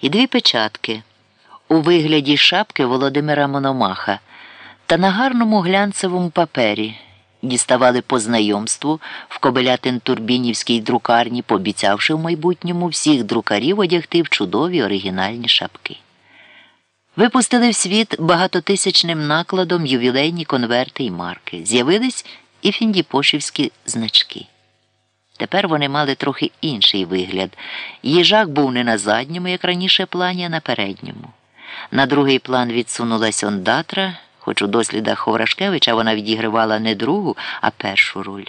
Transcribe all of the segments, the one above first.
і дві печатки у вигляді шапки Володимира Мономаха та на гарному глянцевому папері діставали по знайомству в Кобилятин Турбінівській друкарні, пообіцявши в майбутньому всіх друкарів одягти в чудові оригінальні шапки. Випустили в світ багатотисячним накладом ювілейні конверти і марки. З'явились і фіндіпошівські значки. Тепер вони мали трохи інший вигляд. Їжак був не на задньому, як раніше, плані, а на передньому. На другий план відсунулась ондатра, хоч у дослідах Ховрашкевича вона відігравала не другу, а першу роль.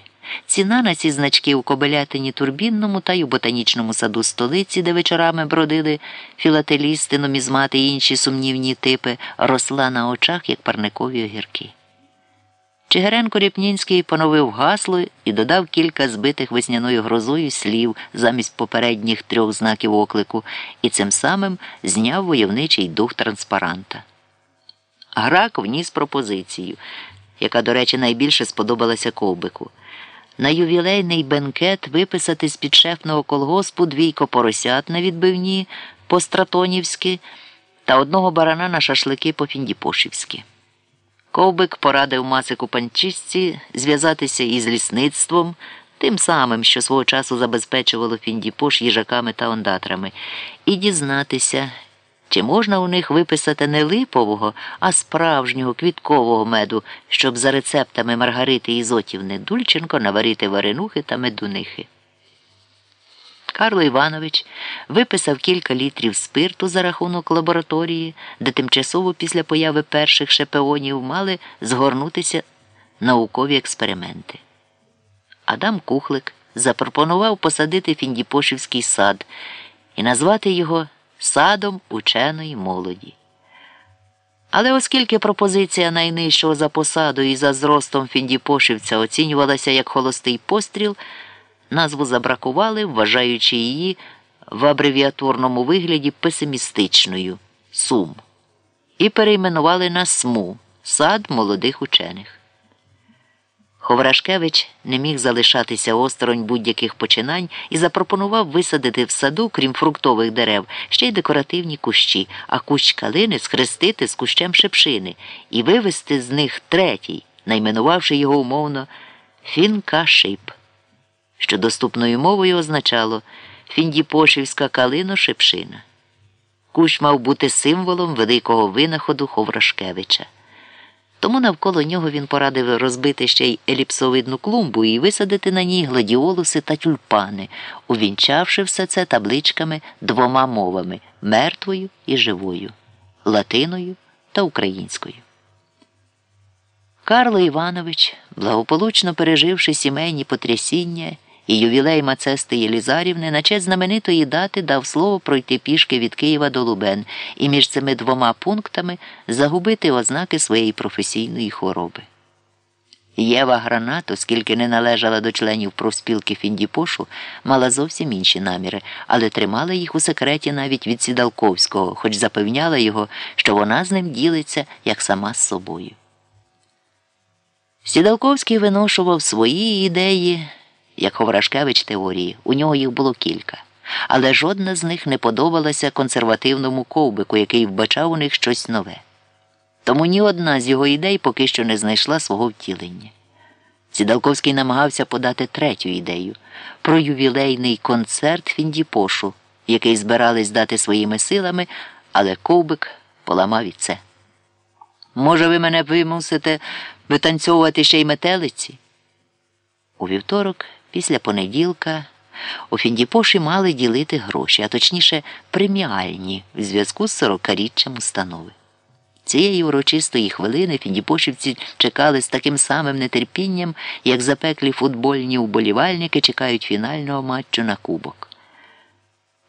Ціна на ці значки у Кобилятині Турбінному та й у ботанічному саду столиці, де вечорами бродили філателісти, номізмати і інші сумнівні типи, росла на очах, як парникові огірки. Чигиренко Ріпнінський поновив гасло і додав кілька збитих весняною грозою слів замість попередніх трьох знаків оклику і цим самим зняв войовничий дух транспаранта. Грак вніс пропозицію, яка, до речі, найбільше сподобалася ковбику. На ювілейний бенкет виписати з підшефного колгоспу двійко поросят на відбивні по стратонівськи та одного барана на шашлики по фіндіпошівськи. Ковбик порадив Масику панчистці зв'язатися із лісництвом, тим самим, що свого часу забезпечувало Фіндіпош їжаками та ондатрами, і дізнатися, чи можна у них виписати не липового, а справжнього квіткового меду, щоб за рецептами Маргарити Ізотівни Дульченко наварити варенухи та медунихи. Карло Іванович виписав кілька літрів спирту за рахунок лабораторії, де тимчасово після появи перших шепеонів мали згорнутися наукові експерименти. Адам Кухлик запропонував посадити Фіндіпошівський сад і назвати його садом ученої молоді. Але оскільки пропозиція найнижчого за посадою і за зростом Фіндіпошівця оцінювалася як холостий постріл. Назву забракували, вважаючи її в абревіатурному вигляді песимістичною Сум, і перейменували на СМУ сад молодих учених. Ховрашкевич не міг залишатися осторонь будь-яких починань і запропонував висадити в саду, крім фруктових дерев, ще й декоративні кущі, а кущ калини схрестити з кущем шепшини і вивести з них третій, найменувавши його умовно Фінка Шип що доступною мовою означало Фіндіпошівська калино Шепшина. Кущ мав бути символом великого винаходу Ховрашкевича. Тому навколо нього він порадив розбити ще й еліпсовидну клумбу і висадити на ній гладіолуси та тюльпани, увінчавши все це табличками двома мовами мертвою і живою, латиною та українською. Карло Іванович, благополучно переживши сімейні потрясіння, і ювілей Мацести Єлізарівни на честь знаменитої дати дав слово пройти пішки від Києва до Лубен і між цими двома пунктами загубити ознаки своєї професійної хвороби. Єва Гранат, оскільки не належала до членів профспілки Фіндіпошу, мала зовсім інші наміри, але тримала їх у секреті навіть від Сідалковського, хоч запевняла його, що вона з ним ділиться як сама з собою. Сідалковський виношував свої ідеї як Ховрашкевич теорії, у нього їх було кілька. Але жодна з них не подобалася консервативному ковбику, який вбачав у них щось нове. Тому ні одна з його ідей поки що не знайшла свого втілення. Сідалковський намагався подати третю ідею про ювілейний концерт Фіндіпошу, який збирались дати своїми силами, але ковбик поламав і це. Може, ви мене вимусите витанцьовувати ще й метелиці? У вівторок. Після понеділка у Фіндіпоші мали ділити гроші, а точніше преміальні в зв'язку з сорокаріччям установи. Цієї урочистої хвилини фіндіпошівці чекали з таким самим нетерпінням, як запеклі футбольні уболівальники чекають фінального матчу на кубок.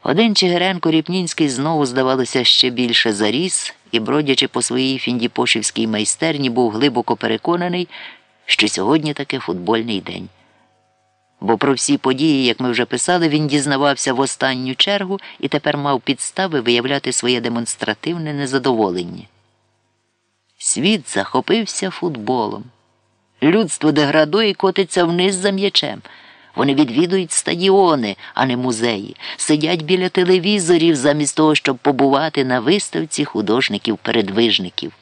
Один Чигиренко Ріпнінський знову, здавалося, ще більше заріс і, бродячи по своїй фіндіпошівській майстерні, був глибоко переконаний, що сьогодні таки футбольний день бо про всі події, як ми вже писали, він дізнавався в останню чергу і тепер мав підстави виявляти своє демонстративне незадоволення. Світ захопився футболом. Людство деградує і котиться вниз за м'ячем. Вони відвідують стадіони, а не музеї, сидять біля телевізорів замість того, щоб побувати на виставці художників-передвижників.